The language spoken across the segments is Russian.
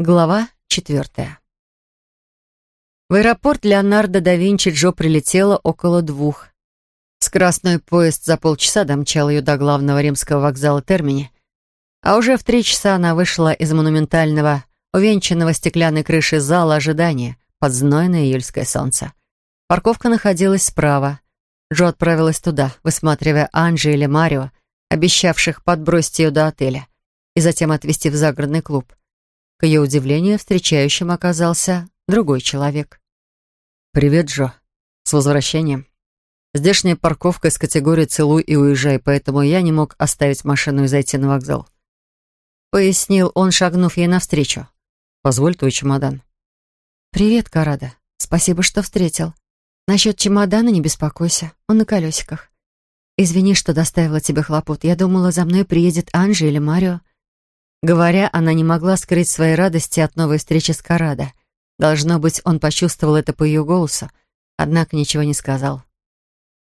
Глава четвертая. В аэропорт Леонардо да Винчи Джо прилетела около двух. Скоростной поезд за полчаса домчал ее до главного римского вокзала Термини, а уже в три часа она вышла из монументального, увенчанного стеклянной крышей зала ожидания под знойное июльское солнце. Парковка находилась справа. Джо отправилась туда, высматривая Анджи или Марио, обещавших подбросить ее до отеля и затем отвезти в загородный клуб. К ее удивлению, встречающим оказался другой человек. «Привет, Джо. С возвращением. Здешняя парковка из категории «Целуй и уезжай», поэтому я не мог оставить машину и зайти на вокзал». Пояснил он, шагнув ей навстречу. «Позволь твой чемодан». «Привет, Карада. Спасибо, что встретил. Насчет чемодана не беспокойся, он на колесиках. Извини, что доставила тебе хлопот. Я думала, за мной приедет Анжи или Марио. Говоря, она не могла скрыть своей радости от новой встречи с Карадо. Должно быть, он почувствовал это по ее голосу, однако ничего не сказал.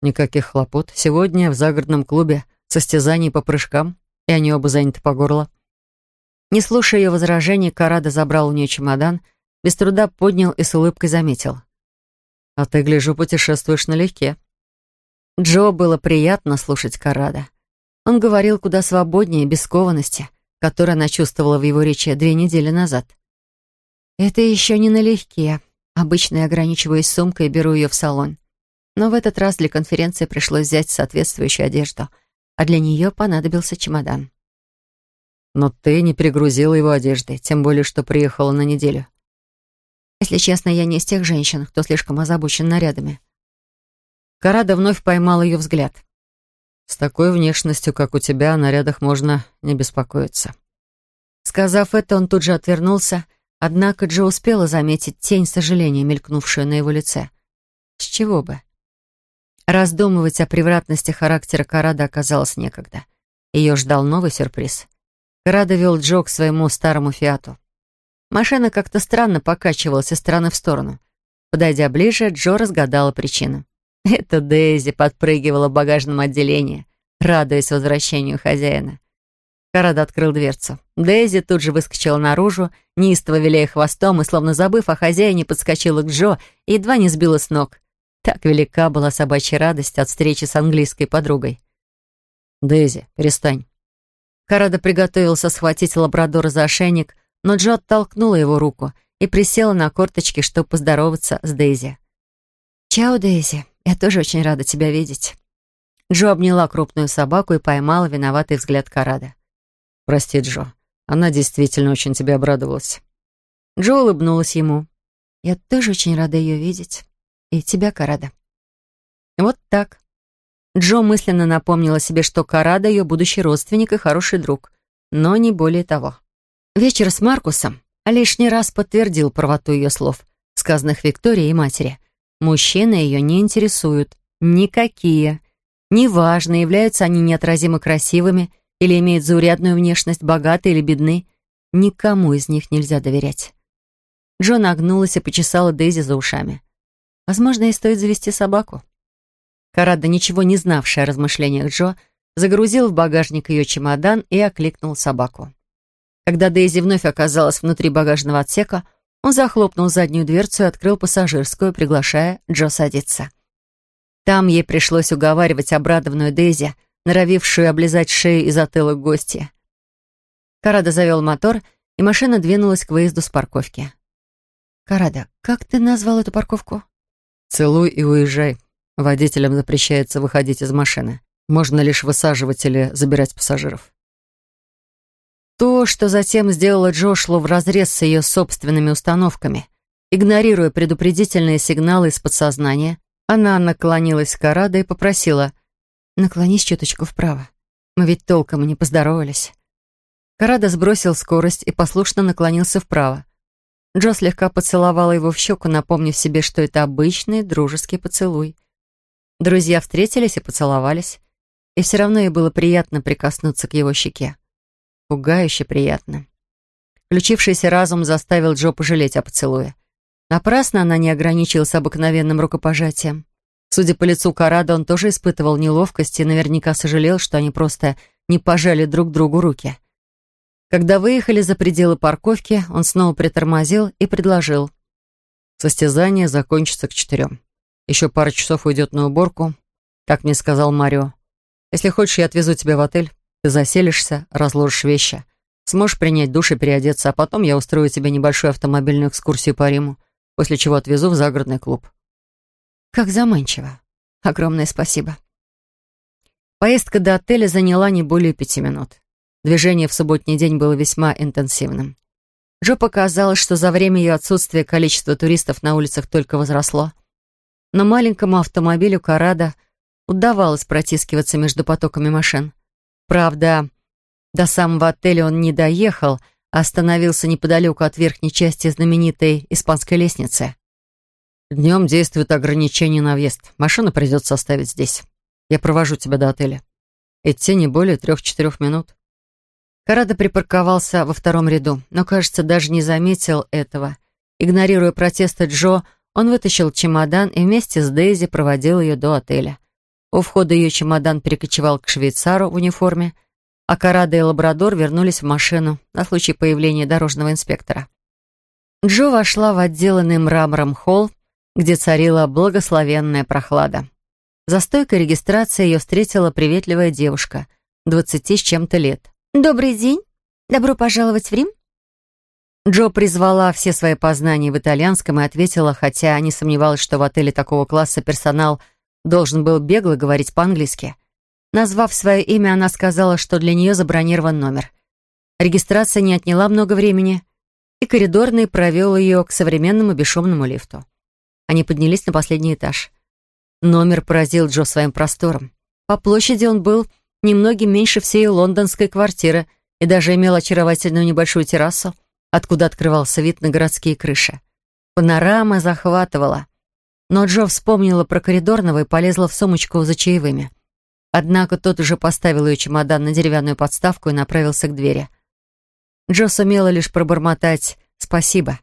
«Никаких хлопот. Сегодня в загородном клубе состязаний по прыжкам, и они оба заняты по горло». Не слушая ее возражений, Карадо забрал у нее чемодан, без труда поднял и с улыбкой заметил. «А ты, гляжу, путешествуешь налегке». Джо было приятно слушать Карадо. Он говорил куда свободнее, без скованности — которое она чувствовала в его речи две недели назад. «Это еще не налегке. Обычно я ограничиваюсь сумкой и беру ее в салон. Но в этот раз для конференции пришлось взять соответствующую одежду, а для нее понадобился чемодан». «Но ты не перегрузила его одеждой, тем более, что приехала на неделю». «Если честно, я не из тех женщин, кто слишком озабочен нарядами». Карада вновь поймал ее взгляд. С такой внешностью, как у тебя, о нарядах можно не беспокоиться». Сказав это, он тут же отвернулся, однако Джо успела заметить тень сожаления, мелькнувшую на его лице. С чего бы? Раздумывать о превратности характера Карада оказалось некогда. Ее ждал новый сюрприз. Карада вел Джо к своему старому «Фиату». Машина как-то странно покачивалась из стороны в сторону. Подойдя ближе, Джо разгадала причину. Это Дейзи подпрыгивала в багажном отделении, радуясь возвращению хозяина. Карад открыл дверцу. Дейзи тут же выскочила наружу, неистово виляя хвостом и, словно забыв о хозяине, подскочила к Джо и едва не сбила с ног. Так велика была собачья радость от встречи с английской подругой. «Дейзи, перестань». Карада приготовился схватить лабрадора за ошейник, но Джо оттолкнула его руку и присела на корточки, чтобы поздороваться с Дейзи. «Чао, Дейзи», я тоже очень рада тебя видеть». Джо обняла крупную собаку и поймала виноватый взгляд Карада. «Прости, Джо. Она действительно очень тебе обрадовалась». Джо улыбнулась ему. «Я тоже очень рада ее видеть. И тебя, Карада». Вот так. Джо мысленно напомнила себе, что Карада — ее будущий родственник и хороший друг, но не более того. Вечер с Маркусом лишний раз подтвердил правоту ее слов, сказанных Виктории и матери. Мужчины ее не интересуют. Никакие. Неважно, являются они неотразимо красивыми или имеют заурядную внешность, богаты или бедны. Никому из них нельзя доверять. Джо нагнулась и почесала Дейзи за ушами. Возможно, ей стоит завести собаку. Карада, ничего не знавшая о размышлениях Джо, загрузил в багажник ее чемодан и окликнул собаку. Когда Дейзи вновь оказалась внутри багажного отсека, он захлопнул заднюю дверцу и открыл пассажирскую, приглашая Джо садиться. Там ей пришлось уговаривать обрадованную Дейзи, норовившую облизать шею и затылок гостя. Карада завел мотор, и машина двинулась к выезду с парковки. «Карада, как ты назвал эту парковку?» «Целуй и уезжай. Водителям запрещается выходить из машины. Можно лишь высаживать или забирать пассажиров». То, что затем сделала Джо, шло вразрез с ее собственными установками. Игнорируя предупредительные сигналы из подсознания, она наклонилась к Арадо и попросила «Наклонись чуточку вправо. Мы ведь толком не поздоровались». Карада сбросил скорость и послушно наклонился вправо. Джо слегка поцеловала его в щеку, напомнив себе, что это обычный дружеский поцелуй. Друзья встретились и поцеловались, и все равно ей было приятно прикоснуться к его щеке. Пугающе приятно. Включившийся разум заставил Джо пожалеть о поцелуе. Напрасно она не ограничилась обыкновенным рукопожатием. Судя по лицу Карада, он тоже испытывал неловкость и наверняка сожалел, что они просто не пожали друг другу руки. Когда выехали за пределы парковки, он снова притормозил и предложил. Состязание закончится к четырем. Еще пара часов уйдет на уборку, как мне сказал Марио. Если хочешь, я отвезу тебя в отель. Ты заселишься, разложишь вещи. Сможешь принять душ и переодеться, а потом я устрою тебе небольшую автомобильную экскурсию по Риму, после чего отвезу в загородный клуб. Как заманчиво. Огромное спасибо. Поездка до отеля заняла не более пяти минут. Движение в субботний день было весьма интенсивным. Джо показалось, что за время ее отсутствия количество туристов на улицах только возросло. Но маленькому автомобилю Карада удавалось протискиваться между потоками машин. Правда, до самого отеля он не доехал, а остановился неподалеку от верхней части знаменитой испанской лестницы. Днем действует ограничение на въезд. Машину придется оставить здесь. Я провожу тебя до отеля. Идти не более трех-четырех минут. Карада припарковался во втором ряду, но, кажется, даже не заметил этого. Игнорируя протесты Джо, он вытащил чемодан и вместе с Дейзи проводил ее до отеля. У входа ее чемодан перекочевал к швейцару в униформе, а Карада и Лабрадор вернулись в машину на случай появления дорожного инспектора. Джо вошла в отделанный мрамором холл, где царила благословенная прохлада. За стойкой регистрации ее встретила приветливая девушка, двадцати с чем-то лет. «Добрый день. Добро пожаловать в Рим». Джо призвала все свои познания в итальянском и ответила, хотя не сомневалась, что в отеле такого класса персонал должен был бегло говорить по-английски. Назвав свое имя, она сказала, что для нее забронирован номер. Регистрация не отняла много времени, и коридорный провел ее к современному бесшумному лифту. Они поднялись на последний этаж. Номер поразил Джо своим простором. По площади он был немногим меньше всей лондонской квартиры и даже имел очаровательную небольшую террасу, откуда открывался вид на городские крыши. Панорама захватывала. Но Джо вспомнила про коридорного и полезла в сумочку за чаевыми. Однако тот уже поставил ее чемодан на деревянную подставку и направился к двери. Джо сумела лишь пробормотать «спасибо».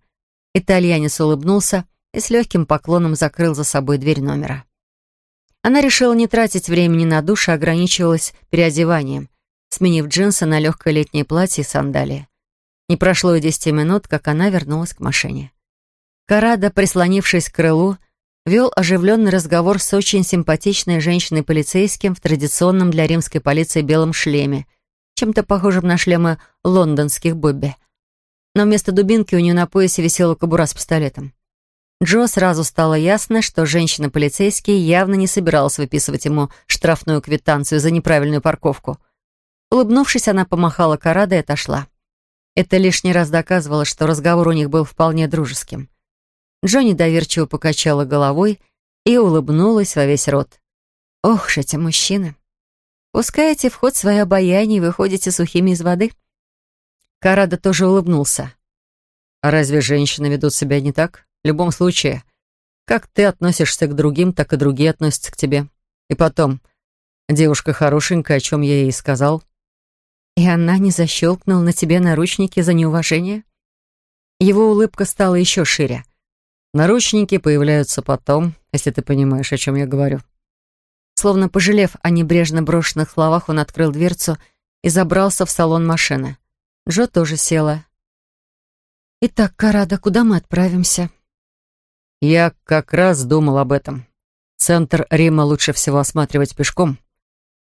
Итальянец улыбнулся и с легким поклоном закрыл за собой дверь номера. Она решила не тратить времени на душ, а ограничивалась переодеванием, сменив джинсы на легкое летнее платье и сандалии. Не прошло и десяти минут, как она вернулась к машине. Карада, прислонившись к крылу, вел оживленный разговор с очень симпатичной женщиной-полицейским в традиционном для римской полиции белом шлеме, чем-то похожим на шлемы лондонских Бобби. Но вместо дубинки у нее на поясе висела кобура с пистолетом. Джо сразу стало ясно, что женщина-полицейский явно не собиралась выписывать ему штрафную квитанцию за неправильную парковку. Улыбнувшись, она помахала Карадо и отошла. Это лишний раз доказывало, что разговор у них был вполне дружеским. Джонни доверчиво покачала головой и улыбнулась во весь рот. «Ох ж эти мужчины! Пускаете в ход свое обаяние и выходите сухими из воды?» Карада тоже улыбнулся. «А разве женщины ведут себя не так? В любом случае, как ты относишься к другим, так и другие относятся к тебе. И потом, девушка хорошенькая, о чем я ей сказал». «И она не защелкнула на тебе наручники за неуважение?» Его улыбка стала еще шире. Наручники появляются потом, если ты понимаешь, о чем я говорю. Словно пожалев о небрежно брошенных словах, он открыл дверцу и забрался в салон машины. Джо тоже села. «Итак, Карада, куда мы отправимся?» «Я как раз думал об этом. Центр Рима лучше всего осматривать пешком,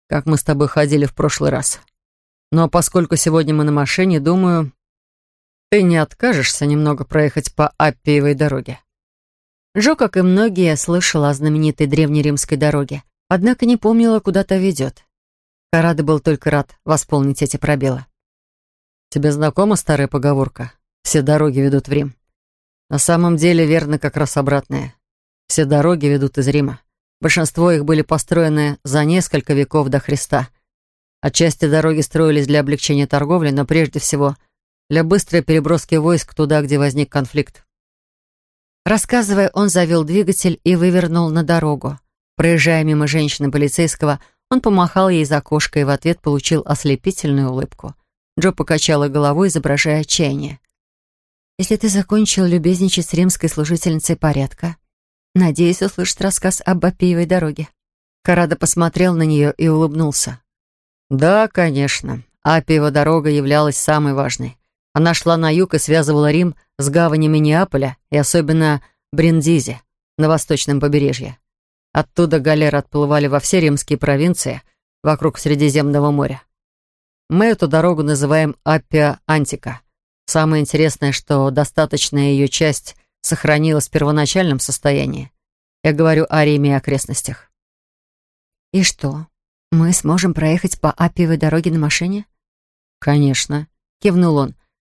как мы с тобой ходили в прошлый раз. Но поскольку сегодня мы на машине, думаю, ты не откажешься немного проехать по Аппиевой дороге». Джо, как и многие, слышала о знаменитой древнеримской дороге, однако не помнила, куда та ведет. Карада был только рад восполнить эти пробелы. «Тебе знакома старая поговорка? Все дороги ведут в Рим?» На самом деле верно как раз обратное. Все дороги ведут из Рима. Большинство их были построены за несколько веков до Христа. Отчасти дороги строились для облегчения торговли, но прежде всего для быстрой переброски войск туда, где возник конфликт. Рассказывая, он завел двигатель и вывернул на дорогу. Проезжая мимо женщины полицейского, он помахал ей за окошко и в ответ получил ослепительную улыбку. Джо покачала головой, изображая отчаяние. «Если ты закончил любезничать с римской служительницей порядка, надеюсь услышать рассказ об Апиевой дороге». Карада посмотрел на нее и улыбнулся. «Да, конечно. Апиева дорога являлась самой важной. Она шла на юг и связывала Рим с гаванями Неаполя и особенно Бриндизи на восточном побережье. Оттуда галеры отплывали во все римские провинции вокруг Средиземного моря. Мы эту дорогу называем Аппиа Антика. Самое интересное, что достаточная ее часть сохранилась в первоначальном состоянии. Я говорю о Риме и окрестностях. «И что, мы сможем проехать по Аппиевой дороге на машине?» «Конечно», — кивнул он.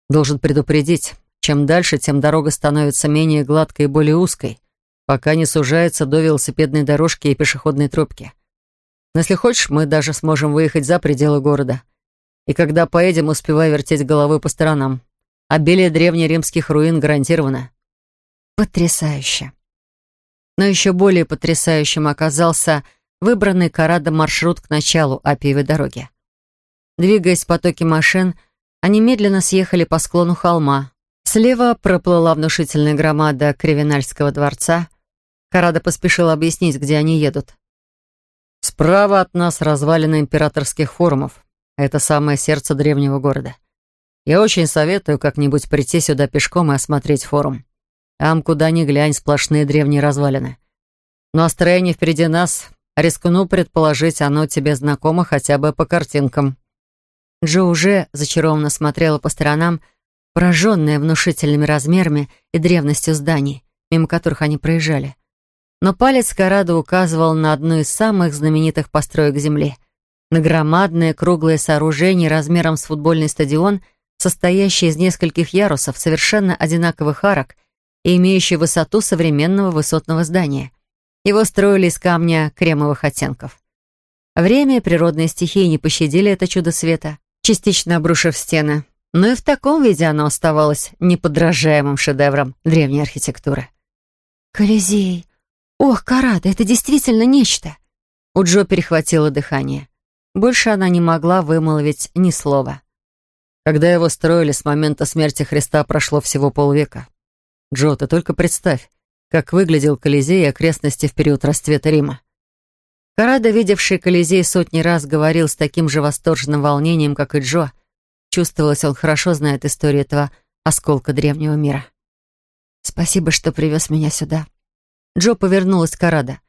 «Должен предупредить, чем дальше, тем дорога становится менее гладкой и более узкой, пока не сужается до велосипедной дорожки и пешеходной тропки. Но если хочешь, мы даже сможем выехать за пределы города. И когда поедем, успевай вертеть головой по сторонам. Обилие древнеримских руин гарантировано». «Потрясающе!» Но еще более потрясающим оказался выбранный Карадо маршрут к началу Апиевой дороги. Двигаясь в потоке машин, они медленно съехали по склону холма. Слева проплыла внушительная громада Кривинальского дворца. Карадо поспешил объяснить, где они едут. «Справа от нас развалины императорских форумов. Это самое сердце древнего города. Я очень советую как-нибудь прийти сюда пешком и осмотреть форум. Там, куда ни глянь, сплошные древние развалины. Но о строении впереди нас, рискну предположить, оно тебе знакомо хотя бы по картинкам». Джо уже зачарованно смотрела по сторонам, пораженная внушительными размерами и древностью зданий, мимо которых они проезжали. Но палец Карадо указывал на одну из самых знаменитых построек Земли, на громадное круглое сооружение размером с футбольный стадион, состоящее из нескольких ярусов, совершенно одинаковых арок и имеющее высоту современного высотного здания. Его строили из камня кремовых оттенков. Время и природные стихии не пощадили это чудо света частично обрушив стены. Но и в таком виде оно оставалось неподражаемым шедевром древней архитектуры. «Колизей! Ох, Карада, это действительно нечто!» У Джо перехватило дыхание. Больше она не могла вымолвить ни слова. Когда его строили, с момента смерти Христа прошло всего полвека. Джо, ты только представь, как выглядел Колизей и окрестности в период расцвета Рима. Карадо, видевший Колизей сотни раз, говорил с таким же восторженным волнением, как и Джо. Чувствовалось, он хорошо знает историю этого осколка древнего мира. «Спасибо, что привез меня сюда». Джо повернулась к Карадо.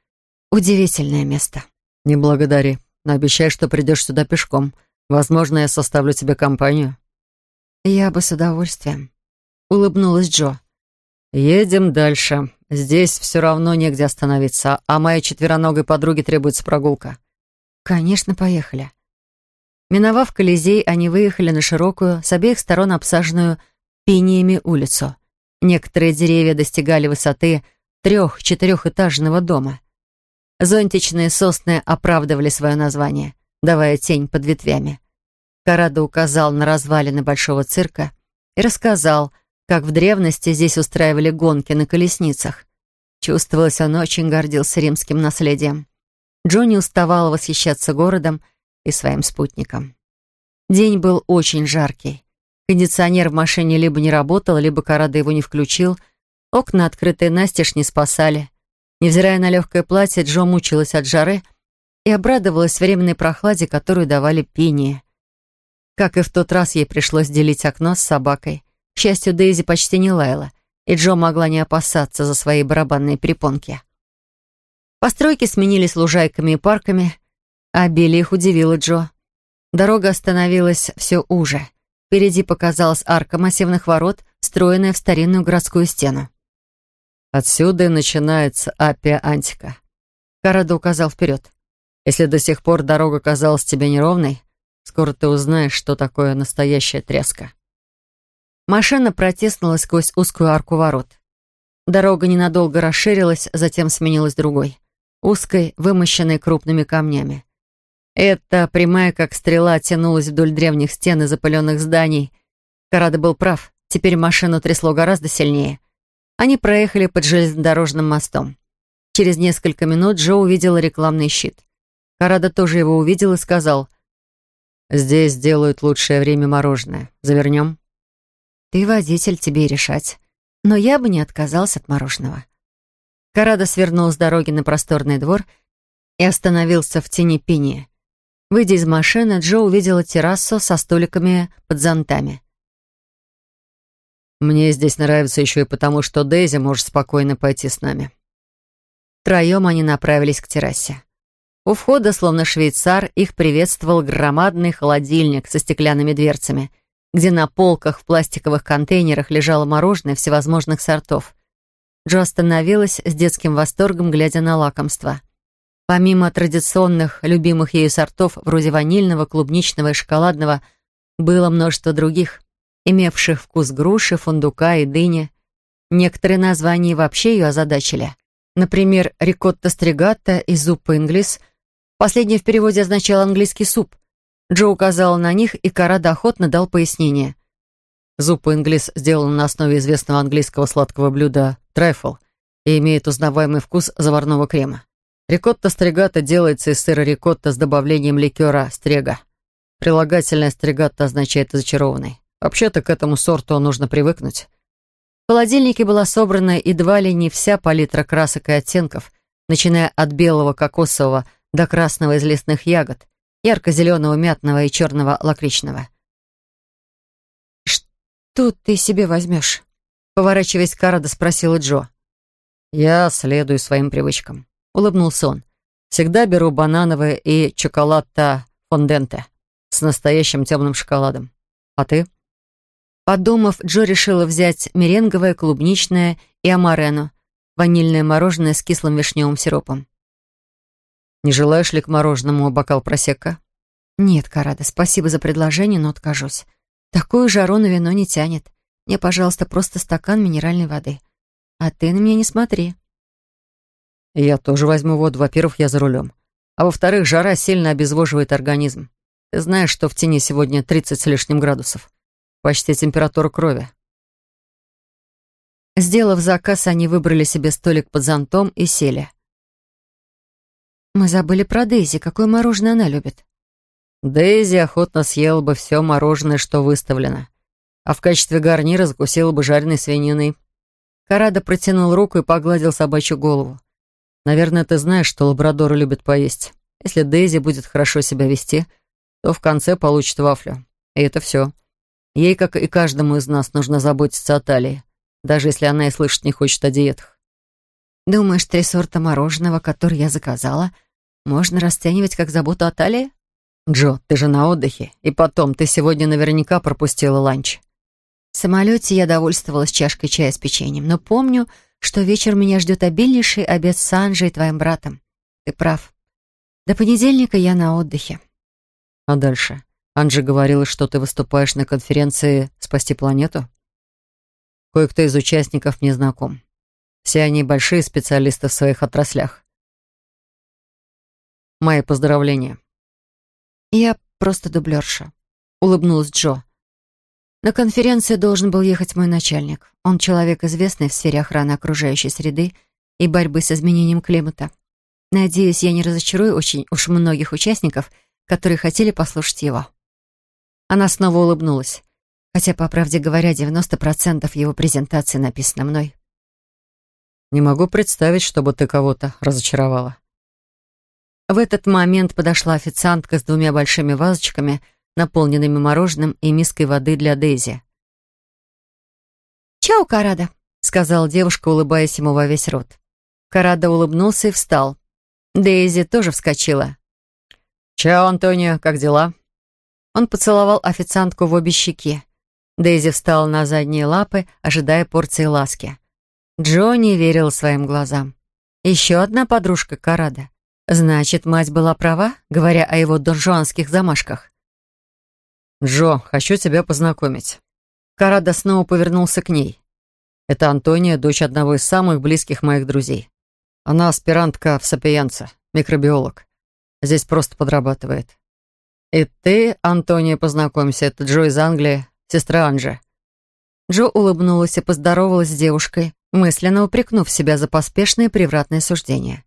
«Удивительное место». «Не благодари, но обещай, что придешь сюда пешком. Возможно, я составлю тебе компанию». «Я бы с удовольствием», — улыбнулась Джо. «Едем дальше. Здесь все равно негде остановиться, а моей четвероногой подруге требуется прогулка». «Конечно, поехали». Миновав Колизей, они выехали на широкую, с обеих сторон обсаженную пиниями улицу. Некоторые деревья достигали высоты трех-четырехэтажного дома. Зонтичные сосны оправдывали свое название, давая тень под ветвями. Карадо указал на развалины большого цирка и рассказал, как в древности здесь устраивали гонки на колесницах. Чувствовалось, он очень гордился римским наследием. Джонни уставал восхищаться городом и своим спутником. День был очень жаркий. Кондиционер в машине либо не работал, либо Карада его не включил. Окна, открытые настежь, не спасали. Невзирая на легкое платье, Джо мучилась от жары и обрадовалась временной прохладе, которую давали пение. Как и в тот раз, ей пришлось делить окно с собакой. Счастью, Дейзи почти не лаяла, и Джо могла не опасаться за свои барабанные перепонки. Постройки сменились лужайками и парками, а Билли их удивила Джо. Дорога остановилась все уже. Впереди показалась арка массивных ворот, встроенная в старинную городскую стену. «Отсюда и начинается Апия Антика», — Карадо указал вперед. «Если до сих пор дорога казалась тебе неровной, скоро ты узнаешь, что такое настоящая тряска». Машина протиснулась сквозь узкую арку ворот. Дорога ненадолго расширилась, затем сменилась другой, узкой, вымощенной крупными камнями. Эта прямая, как стрела, тянулась вдоль древних стен и запыленных зданий. Карада был прав, теперь машину трясло гораздо сильнее. Они проехали под железнодорожным мостом. Через несколько минут Джо увидела рекламный щит. Карада тоже его увидел и сказал, «Здесь делают лучшее время мороженое. Завернем?» Ты водитель, тебе и решать. Но я бы не отказался от мороженого. Карада свернул с дороги на просторный двор и остановился в тени пения. Выйдя из машины, Джо увидела террасу со столиками под зонтами. «Мне здесь нравится еще и потому, что Дейзи может спокойно пойти с нами». Втроем они направились к террасе. У входа, словно швейцар, их приветствовал громадный холодильник со стеклянными дверцами, где на полках в пластиковых контейнерах лежало мороженое всевозможных сортов. Джо остановилась с детским восторгом, глядя на лакомство. Помимо традиционных, любимых ею сортов, вроде ванильного, клубничного и шоколадного, было множество других, имевших вкус груши, фундука и дыни. Некоторые названия вообще ее озадачили. Например, рикотта стригатта и зуппа инглис. Последнее в переводе означало английский суп. Джо указала на них, и Карада охотно дал пояснение. Зуппа инглис сделана на основе известного английского сладкого блюда трайфл и имеет узнаваемый вкус заварного крема. Рикотта стригата делается из сыра рикотта с добавлением ликера стрега. Прилагательное стригатта означает «зачарованный». Вообще-то к этому сорту нужно привыкнуть. В холодильнике была собрана едва ли не вся палитра красок и оттенков, начиная от белого кокосового до красного из лесных ягод, ярко-зеленого мятного и черного лакричного. «Что ты себе возьмешь?» Поворачиваясь к Карадо, спросила Джо. «Я следую своим привычкам. — улыбнулся он. «Всегда беру банановое и чоколад-то фонденте с настоящим темным шоколадом. А ты?» Подумав, Джо решила взять меренговое, клубничное и амарену, ванильное мороженое с кислым вишневым сиропом. «Не желаешь ли к мороженому бокал просека?» «Нет, Карада, спасибо за предложение, но откажусь. Такую жару на вино не тянет. Мне, пожалуйста, просто стакан минеральной воды. А ты на меня не смотри». Я тоже возьму воду. Во-первых, я за рулем. А во-вторых, жара сильно обезвоживает организм. Ты знаешь, что в тени сегодня 30 с лишним градусов. Почти температура крови. Сделав заказ, они выбрали себе столик под зонтом и сели. «Мы забыли про Дейзи. Какое мороженое она любит?» Дейзи охотно съела бы все мороженое, что выставлено. А в качестве гарнира закусила бы жареной свининой. Карада протянул руку и погладил собачью голову. Наверное, ты знаешь, что лабрадоры любят поесть. Если Дейзи будет хорошо себя вести, то в конце получит вафлю. И это все. Ей, как и каждому из нас, нужно заботиться о талии, даже если она и слышать не хочет о диетах. Думаешь, три сорта мороженого, которые я заказала, можно расценивать как заботу о талии? Джо, ты же на отдыхе. И потом, ты сегодня наверняка пропустила ланч. В самолете я довольствовалась чашкой чая с печеньем, но помню, что вечер меня ждет обильнейший обед с Анжей и твоим братом. Ты прав. До понедельника я на отдыхе. А дальше? Анжа говорила, что ты выступаешь на конференции «Спасти планету». Кое-кто из участников не знаком. Все они большие специалисты в своих отраслях. Мои поздравления. Я просто дублерша. Улыбнулась Джо. На конференцию должен был ехать мой начальник. Он человек известный в сфере охраны окружающей среды и борьбы с изменением климата. Надеюсь, я не разочарую очень уж многих участников, которые хотели послушать его. Она снова улыбнулась, хотя, по правде говоря, 90% его презентации написано мной. «Не могу представить, чтобы ты кого-то разочаровала». В этот момент подошла официантка с двумя большими вазочками — наполненными мороженым и миской воды для Дейзи. «Чао, Карада», — сказала девушка, улыбаясь ему во весь рот. Карада улыбнулся и встал. Дейзи тоже вскочила. «Чао, Антонио, как дела?» Он поцеловал официантку в обе щеки. Дейзи встала на задние лапы, ожидая порции ласки. Джо не верил своим глазам. Еще одна подружка Карада. Значит, мать была права, говоря о его донжуанских замашках. «Джо, хочу тебя познакомить». Карада снова повернулся к ней. «Это Антония, дочь одного из самых близких моих друзей. Она аспирантка в Сапиенце, микробиолог. Здесь просто подрабатывает. И ты, Антония, познакомься, это Джо из Англии, сестра Анжи». Джо улыбнулась и поздоровалась с девушкой, мысленно упрекнув себя за поспешное превратное суждение.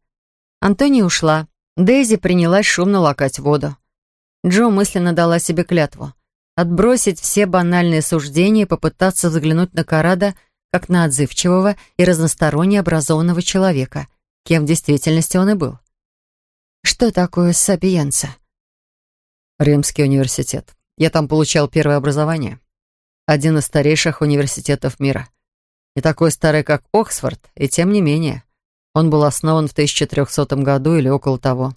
Антония ушла. Дейзи принялась шумно лакать воду. Джо мысленно дала себе клятву отбросить все банальные суждения и попытаться взглянуть на Карада как на отзывчивого и разносторонне образованного человека, кем в действительности он и был. Что такое сапиенца? Римский университет. Я там получал первое образование. Один из старейших университетов мира. Не такой старый, как Оксфорд, и тем не менее. Он был основан в 1300 году или около того.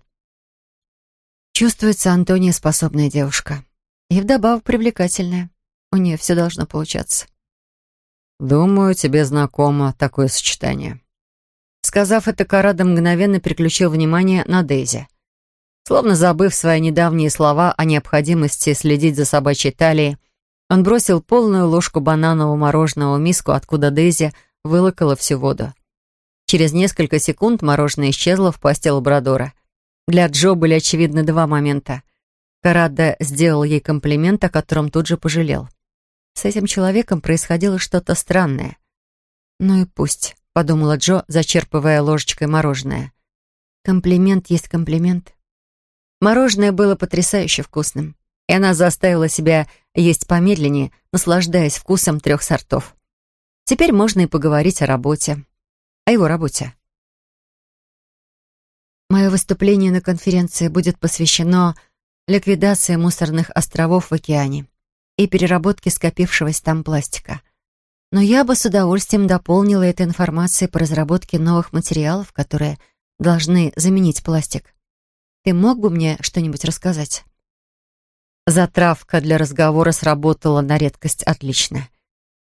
Чувствуется, Антония способная девушка. И вдобавок привлекательная. У нее все должно получаться. Думаю, тебе знакомо такое сочетание. Сказав это, Карада мгновенно переключил внимание на Дейзи. Словно забыв свои недавние слова о необходимости следить за собачьей талией, он бросил полную ложку бананового мороженого в миску, откуда Дейзи вылокала всю воду. Через несколько секунд мороженое исчезло в пасти лабрадора. Для Джо были очевидны два момента. Карадда сделал ей комплимент, о котором тут же пожалел. С этим человеком происходило что-то странное. «Ну и пусть», — подумала Джо, зачерпывая ложечкой мороженое. «Комплимент есть комплимент». Мороженое было потрясающе вкусным, и она заставила себя есть помедленнее, наслаждаясь вкусом трех сортов. Теперь можно и поговорить о работе. О его работе. Мое выступление на конференции будет посвящено ликвидации мусорных островов в океане и переработке скопившегося там пластика. Но я бы с удовольствием дополнила этой информацией по разработке новых материалов, которые должны заменить пластик. Ты мог бы мне что-нибудь рассказать?» Затравка для разговора сработала на редкость отлично.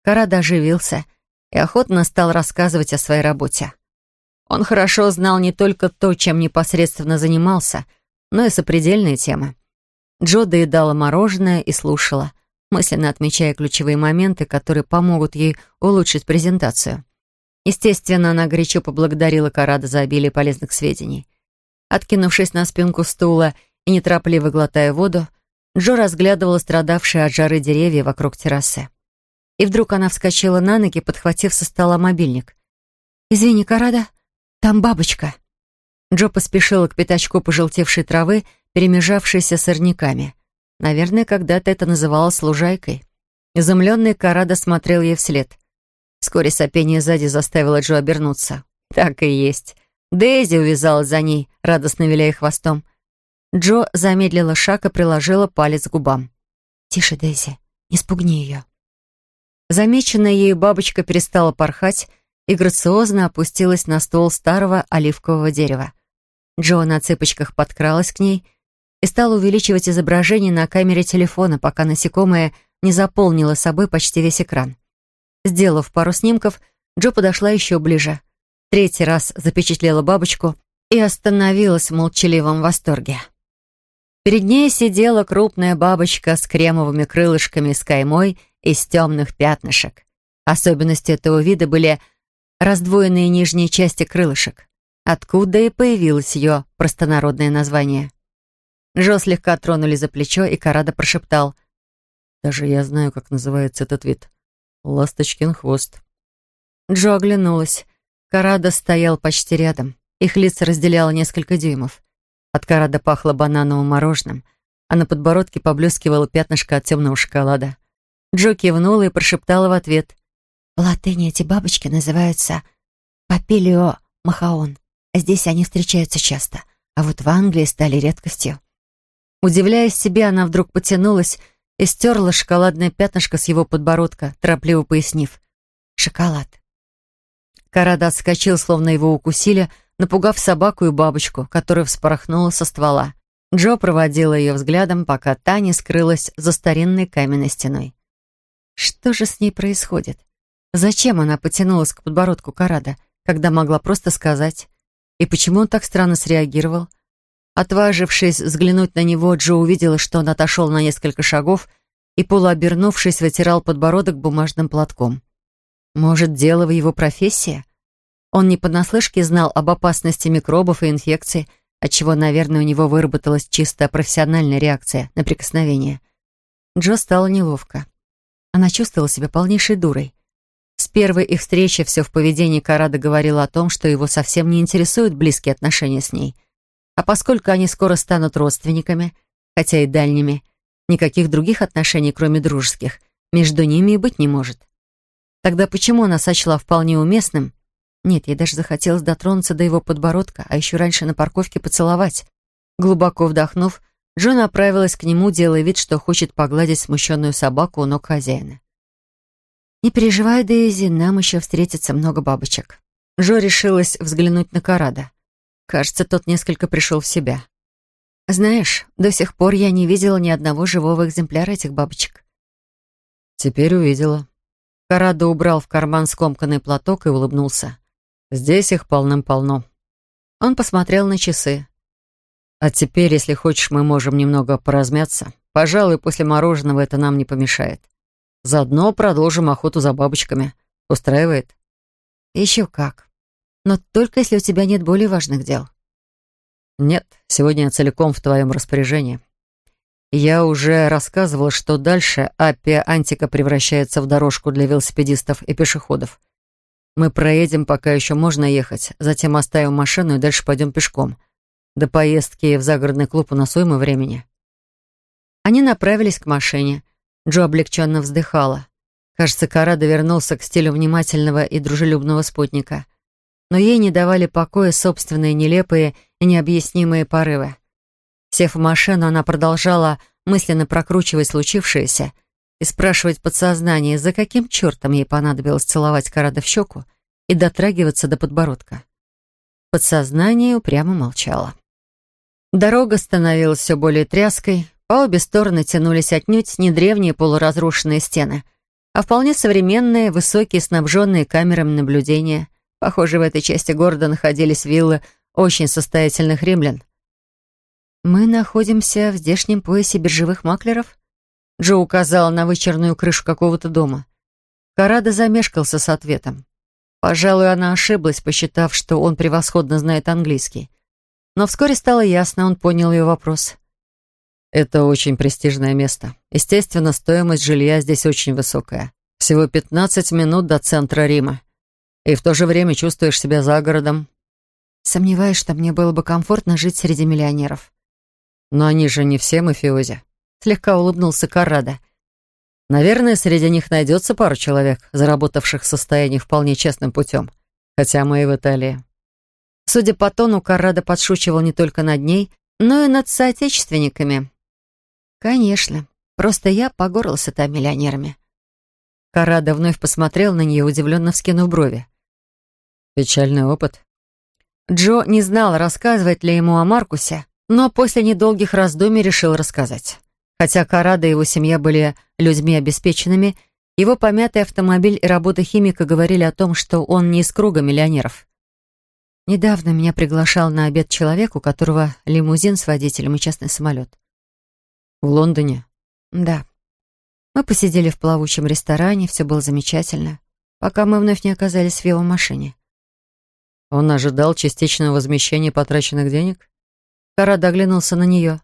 Карада оживился и охотно стал рассказывать о своей работе. Он хорошо знал не только то, чем непосредственно занимался, но и сопредельные темы. Джо доедала мороженое и слушала, мысленно отмечая ключевые моменты, которые помогут ей улучшить презентацию. Естественно, она горячо поблагодарила Карада за обилие полезных сведений. Откинувшись на спинку стула и неторопливо глотая воду, Джо разглядывала страдавшие от жары деревья вокруг террасы. И вдруг она вскочила на ноги, подхватив со стола мобильник. «Извини, Карада, там бабочка». Джо поспешила к пятачку пожелтевшей травы, перемежавшейся сорняками. Наверное, когда-то это называлось лужайкой. Изумленный Карада смотрел ей вслед. Вскоре сопение сзади заставило Джо обернуться. Так и есть. Дейзи увязалась за ней, радостно виляя хвостом. Джо замедлила шаг и приложила палец к губам. «Тише, Дейзи, не спугни ее». Замеченная ею бабочка перестала порхать и грациозно опустилась на стол старого оливкового дерева. Джо на цыпочках подкралась к ней и стала увеличивать изображение на камере телефона, пока насекомое не заполнило собой почти весь экран. Сделав пару снимков, Джо подошла еще ближе третий раз запечатлела бабочку и остановилась в молчаливом восторге. Перед ней сидела крупная бабочка с кремовыми крылышками с каймой из темных пятнышек. Особенностью этого вида были раздвоенные нижние части крылышек, откуда и появилось ее простонародное название. Жо слегка тронули за плечо, и Карада прошептал. «Даже я знаю, как называется этот вид. Ласточкин хвост». Джо оглянулась. Карада стоял почти рядом. Их лица разделяло несколько дюймов. От Карада пахло банановым мороженым, а на подбородке поблескивало пятнышко от темного шоколада. Джо кивнула и прошептала в ответ. «В латыни эти бабочки называются папилио махаон. Здесь они встречаются часто, а вот в Англии стали редкостью». Удивляясь себе, она вдруг потянулась и стерла шоколадное пятнышко с его подбородка, торопливо пояснив. «Шоколад. Карада отскочил, словно его укусили, напугав собаку и бабочку, которая вспорохнула со ствола. Джо проводила ее взглядом, пока та не скрылась за старинной каменной стеной. Что же с ней происходит? Зачем она потянулась к подбородку Карада, когда могла просто сказать? И почему он так странно среагировал? Отважившись взглянуть на него, Джо увидела, что он отошел на несколько шагов и, полуобернувшись, вытирал подбородок бумажным платком. Может, дело в его профессии? Он не понаслышке знал об опасности микробов и инфекций, отчего, наверное, у него выработалась чисто профессиональная реакция на прикосновение. Джо стало неловко. Она чувствовала себя полнейшей дурой. С первой их встречи все в поведении Карада говорило о том, что его совсем не интересуют близкие отношения с ней. А поскольку они скоро станут родственниками, хотя и дальними, никаких других отношений, кроме дружеских, между ними и быть не может. Тогда почему она сочла вполне уместным? Нет, ей даже захотелось дотронуться до его подбородка, а еще раньше на парковке поцеловать. Глубоко вдохнув, Джо направилась к нему, делая вид, что хочет погладить смущенную собаку у ног хозяина. «Не переживай, Дейзи, нам еще встретится много бабочек». Джо решилась взглянуть на Карада. Кажется, тот несколько пришел в себя. «Знаешь, до сих пор я не видела ни одного живого экземпляра этих бабочек». «Теперь увидела». Карадо убрал в карман скомканный платок и улыбнулся. «Здесь их полным-полно». Он посмотрел на часы. «А теперь, если хочешь, мы можем немного поразмяться. Пожалуй, после мороженого это нам не помешает. Заодно продолжим охоту за бабочками. Устраивает?» «Еще как. Но только если у тебя нет более важных дел». «Нет, сегодня я целиком в твоем распоряжении. Я уже рассказывал, что дальше Аппия Антика превращается в дорожку для велосипедистов и пешеходов. Мы проедем, пока еще можно ехать, затем оставим машину и дальше пойдем пешком. До поездки в загородный клуб у нас уйма времени». Они направились к машине. Джо облегченно вздыхала. Кажется, Карадо вернулся к стилю внимательного и дружелюбного спутника. Но ей не давали покоя собственные нелепые и необъяснимые порывы. Сев в машину, она продолжала мысленно прокручивать случившееся и спрашивать подсознание, за каким чертом ей понадобилось целовать Карада в щеку и дотрагиваться до подбородка. Подсознание упрямо молчало. Дорога становилась все более тряской, по обе стороны тянулись отнюдь не древние полуразрушенные стены, а вполне современные, высокие, снабженные камерами наблюдения. Похоже, в этой части города находились виллы очень состоятельных римлян. «Мы находимся в здешнем поясе биржевых маклеров?» Джо указала на вычерную крышу какого-то дома. Карада замешкался с ответом. Пожалуй, она ошиблась, посчитав, что он превосходно знает английский. Но вскоре стало ясно, он понял ее вопрос. «Это очень престижное место. Естественно, стоимость жилья здесь очень высокая. Всего 15 минут до центра Рима. И в то же время чувствуешь себя за городом, Сомневаюсь, что мне было бы комфортно жить среди миллионеров. Но они же не все мафиози. Слегка улыбнулся Каррада. Наверное, среди них найдется пара человек, заработавших состояние вполне честным путем. Хотя мы и в Италии. Судя по тону, Каррада подшучивал не только над ней, но и над соотечественниками. Конечно, просто я по горло сыта миллионерами. Каррада вновь посмотрел на нее, удивленно вскинув брови. Печальный опыт. Джо не знал, рассказывать ли ему о Маркусе, но после недолгих раздумий решил рассказать. Хотя Карада и его семья были людьми обеспеченными, его помятый автомобиль и работа химика говорили о том, что он не из круга миллионеров. Недавно меня приглашал на обед человек, у которого лимузин с водителем и частный самолет. В Лондоне? Да. Мы посидели в плавучем ресторане, все было замечательно, пока мы вновь не оказались в его машине. Он ожидал частичного возмещения потраченных денег? Карад оглянулся на нее.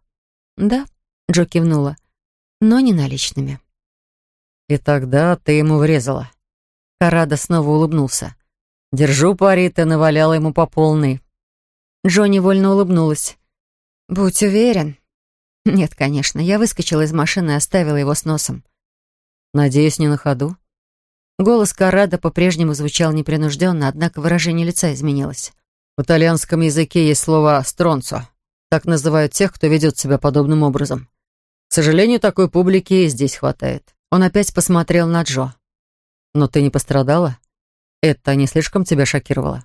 «Да», — Джо кивнула, — «но не наличными». «И тогда ты ему врезала». Карада снова улыбнулся. «Держу пари, ты наваляла ему по полной». Джо невольно улыбнулась. «Будь уверен». «Нет, конечно, я выскочила из машины и оставила его с носом». «Надеюсь, не на ходу?» Голос Карада по-прежнему звучал непринужденно, однако выражение лица изменилось. В итальянском языке есть слово «стронцо». Так называют тех, кто ведет себя подобным образом. К сожалению, такой публики и здесь хватает. Он опять посмотрел на Джо. «Но ты не пострадала? Это не слишком тебя шокировало?»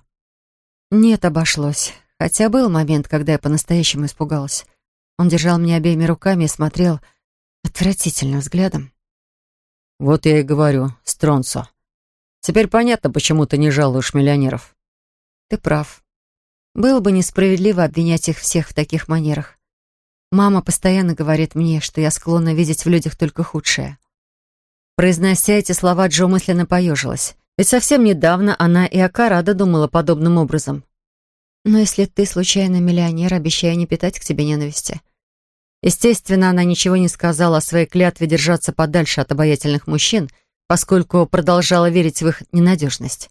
«Нет, обошлось. Хотя был момент, когда я по-настоящему испугалась. Он держал меня обеими руками и смотрел отвратительным взглядом. Вот я и говорю, Стронцо. Теперь понятно, почему ты не жалуешь миллионеров. Ты прав. Было бы несправедливо обвинять их всех в таких манерах. Мама постоянно говорит мне, что я склонна видеть в людях только худшее. Произнося эти слова, Джо мысленно поежилась. Ведь совсем недавно она и о Карадо думала подобным образом. Но если ты случайно миллионер, обещаю не питать к тебе ненависти. Естественно, она ничего не сказала о своей клятве держаться подальше от обаятельных мужчин, поскольку продолжала верить в их ненадежность.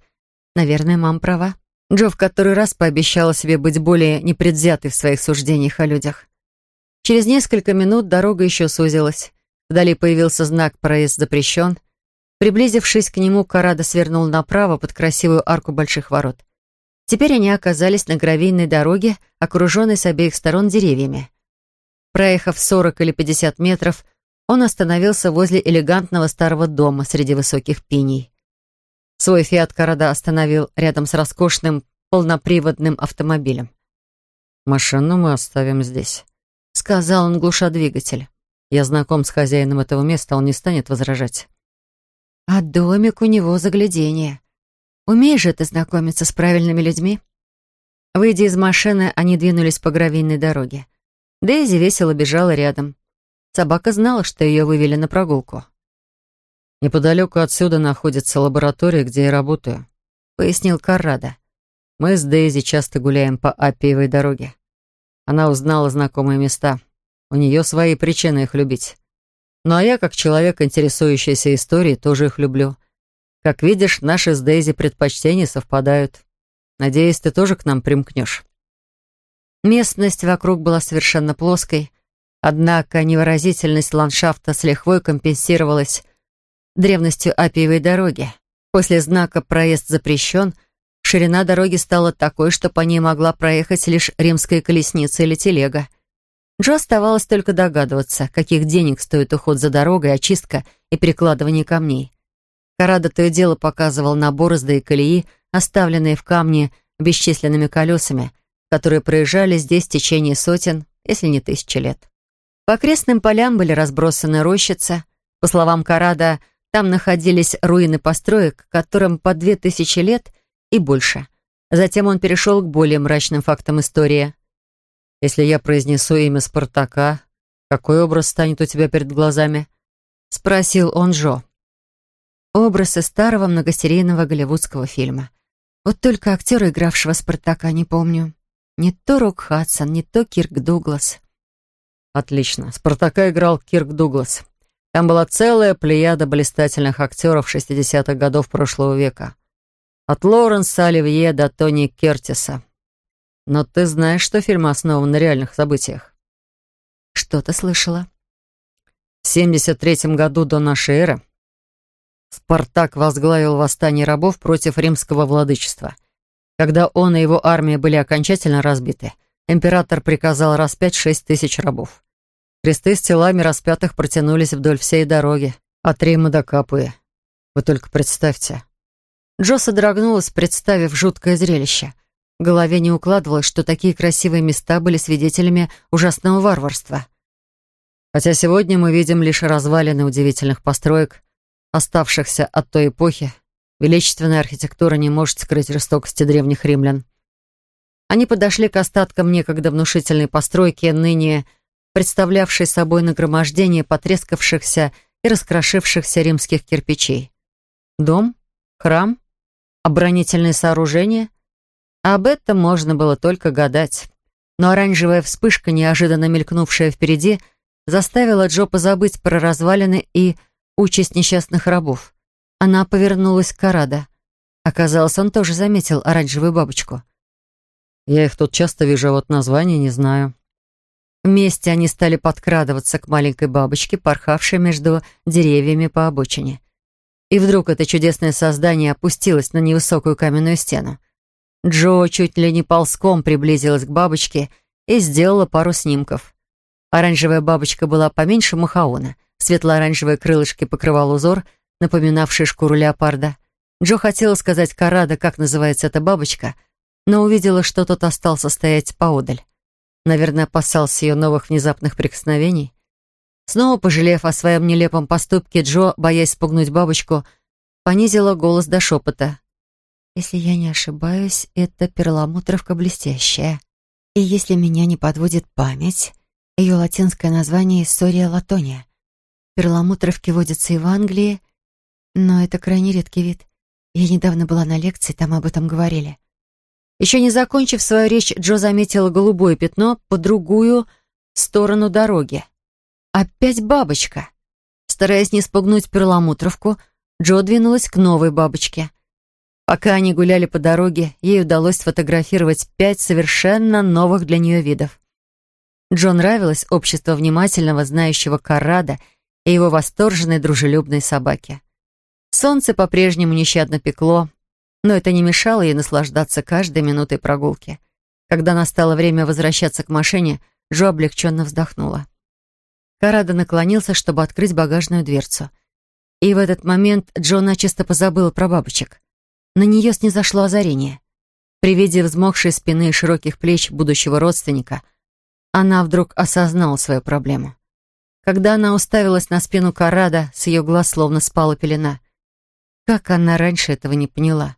Наверное, мама права. Джо в который раз пообещала себе быть более непредвзятой в своих суждениях о людях. Через несколько минут дорога еще сузилась. Вдали появился знак «Проезд запрещен». Приблизившись к нему, Карада свернул направо под красивую арку больших ворот. Теперь они оказались на гравийной дороге, окруженной с обеих сторон деревьями. Проехав 40 или 50 метров, он остановился возле элегантного старого дома среди высоких пиней. Свой «Фиат Карада» остановил рядом с роскошным полноприводным автомобилем. «Машину мы оставим здесь», — сказал он, глуша двигатель. «Я знаком с хозяином этого места, он не станет возражать». «А домик у него заглядение. Умеешь же ты знакомиться с правильными людьми?» Выйдя из машины, они двинулись по гравийной дороге. Дейзи весело бежала рядом. Собака знала, что ее вывели на прогулку. «Неподалеку отсюда находится лаборатория, где я работаю», — пояснил Каррада. «Мы с Дейзи часто гуляем по Аппиевой дороге. Она узнала знакомые места. У нее свои причины их любить. Ну а я, как человек, интересующийся историей, тоже их люблю. Как видишь, наши с Дейзи предпочтения совпадают. Надеюсь, ты тоже к нам примкнешь». Местность вокруг была совершенно плоской, однако невыразительность ландшафта с лихвой компенсировалась древностью Апиевой дороги. После знака «Проезд запрещен» ширина дороги стала такой, что по ней могла проехать лишь римская колесница или телега. Джо оставалось только догадываться, каких денег стоит уход за дорогой, очистка и перекладывание камней. Карада то и дело показывал на борозды и колеи, оставленные в камне бесчисленными колесами, которые проезжали здесь в течение сотен, если не тысячи лет. По окрестным полям были разбросаны рощицы. По словам Карада, там находились руины построек, которым по две тысячи лет и больше. Затем он перешел к более мрачным фактам истории. «Если я произнесу имя Спартака, какой образ станет у тебя перед глазами?» — спросил он Джо. Образ из старого многосерийного голливудского фильма. Вот только актера, игравшего Спартака, не помню. Не то Рок Хадсон, не то Кирк Дуглас. Отлично. Спартака играл Кирк Дуглас. Там была целая плеяда блистательных актеров 60-х годов прошлого века. От Лоренса Оливье до Тони Кертиса. Но ты знаешь, что фильм основан на реальных событиях? Что-то слышала. В 73 году до нашей эры Спартак возглавил восстание рабов против римского владычества – когда он и его армия были окончательно разбиты, император приказал распять шесть тысяч рабов. Кресты с телами распятых протянулись вдоль всей дороги, от Рима до Капуи. Вы только представьте. Джо содрогнулась, представив жуткое зрелище. В голове не укладывалось, что такие красивые места были свидетелями ужасного варварства. Хотя сегодня мы видим лишь развалины удивительных построек, оставшихся от той эпохи, Величественная архитектура не может скрыть жестокости древних римлян. Они подошли к остаткам некогда внушительной постройки, ныне представлявшей собой нагромождение потрескавшихся и раскрошившихся римских кирпичей. Дом? Храм? Оборонительные сооружения? Об этом можно было только гадать. Но оранжевая вспышка, неожиданно мелькнувшая впереди, заставила Джо позабыть про развалины и участь несчастных рабов. Она повернулась к Карада. Оказалось, он тоже заметил оранжевую бабочку. «Я их тут часто вижу, а вот название не знаю». Вместе они стали подкрадываться к маленькой бабочке, порхавшей между деревьями по обочине. И вдруг это чудесное создание опустилось на невысокую каменную стену. Джо чуть ли не ползком приблизилась к бабочке и сделала пару снимков. Оранжевая бабочка была поменьше махаона. Светло-оранжевые крылышки покрывал узор — напоминавший шкуру леопарда. Джо хотела сказать Карада, как называется эта бабочка, но увидела, что тот остался стоять поодаль. Наверное, опасался ее новых внезапных прикосновений. Снова пожалев о своем нелепом поступке, Джо, боясь спугнуть бабочку, понизила голос до шепота. «Если я не ошибаюсь, это перламутровка блестящая. И если меня не подводит память, ее латинское название — Иссория Латония. Перламутровки водятся и в Англии, но это крайне редкий вид. Я недавно была на лекции, там об этом говорили. Еще не закончив свою речь, Джо заметила голубое пятно по другую сторону дороги. Опять бабочка. Стараясь не спугнуть перламутровку, Джо двинулась к новой бабочке. Пока они гуляли по дороге, ей удалось сфотографировать пять совершенно новых для нее видов. Джо нравилось общество внимательного, знающего Каррада и его восторженной дружелюбной собаки. Солнце по-прежнему нещадно пекло, но это не мешало ей наслаждаться каждой минутой прогулки. Когда настало время возвращаться к машине, Джо облегченно вздохнула. Карада наклонился, чтобы открыть багажную дверцу. И в этот момент Джо начисто позабыл про бабочек. На нее снизошло озарение. При виде взмокшей спины и широких плеч будущего родственника она вдруг осознала свою проблему. Когда она уставилась на спину Карада, с ее глаз словно спала пелена. Как она раньше этого не поняла?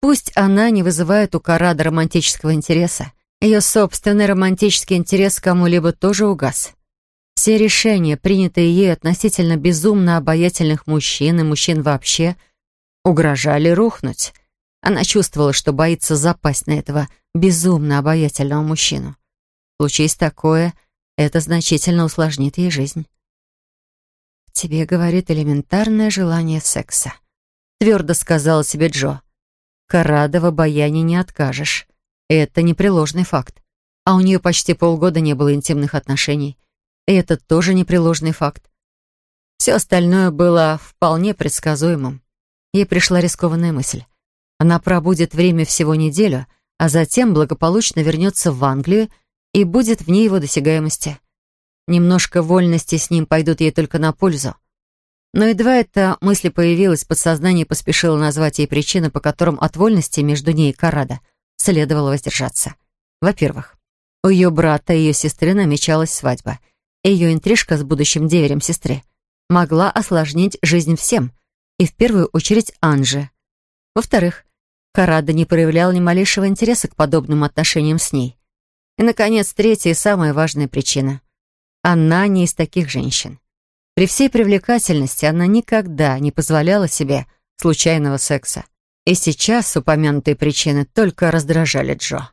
Пусть она не вызывает у Карада романтического интереса, ее собственный романтический интерес кому-либо тоже угас. Все решения, принятые ей относительно безумно обаятельных мужчин и мужчин вообще, угрожали рухнуть. Она чувствовала, что боится запасть на этого безумно обаятельного мужчину. Случись такое, это значительно усложнит ей жизнь. «В тебе, — говорит, — элементарное желание секса», — твердо сказала себе Джо. «Карада в обаянии не откажешь. Это непреложный факт. А у нее почти полгода не было интимных отношений. Это тоже непреложный факт. Все остальное было вполне предсказуемым. Ей пришла рискованная мысль. Она пробудет время всего неделю, а затем благополучно вернется в Англию и будет вне его досягаемости. Немножко вольности с ним пойдут ей только на пользу. Но едва эта мысль появилась, подсознание поспешило назвать ей причины, по которым от вольности между ней и Карадо следовало воздержаться. Во-первых, у ее брата и ее сестры намечалась свадьба — ее интрижка с будущим деверем сестры могла осложнить жизнь всем, и в первую очередь Анже. Во-вторых, Карада не проявлял ни малейшего интереса к подобным отношениям с ней. И, наконец, третья и самая важная причина. Она не из таких женщин. При всей привлекательности она никогда не позволяла себе случайного секса. И сейчас упомянутые причины только раздражали Джо.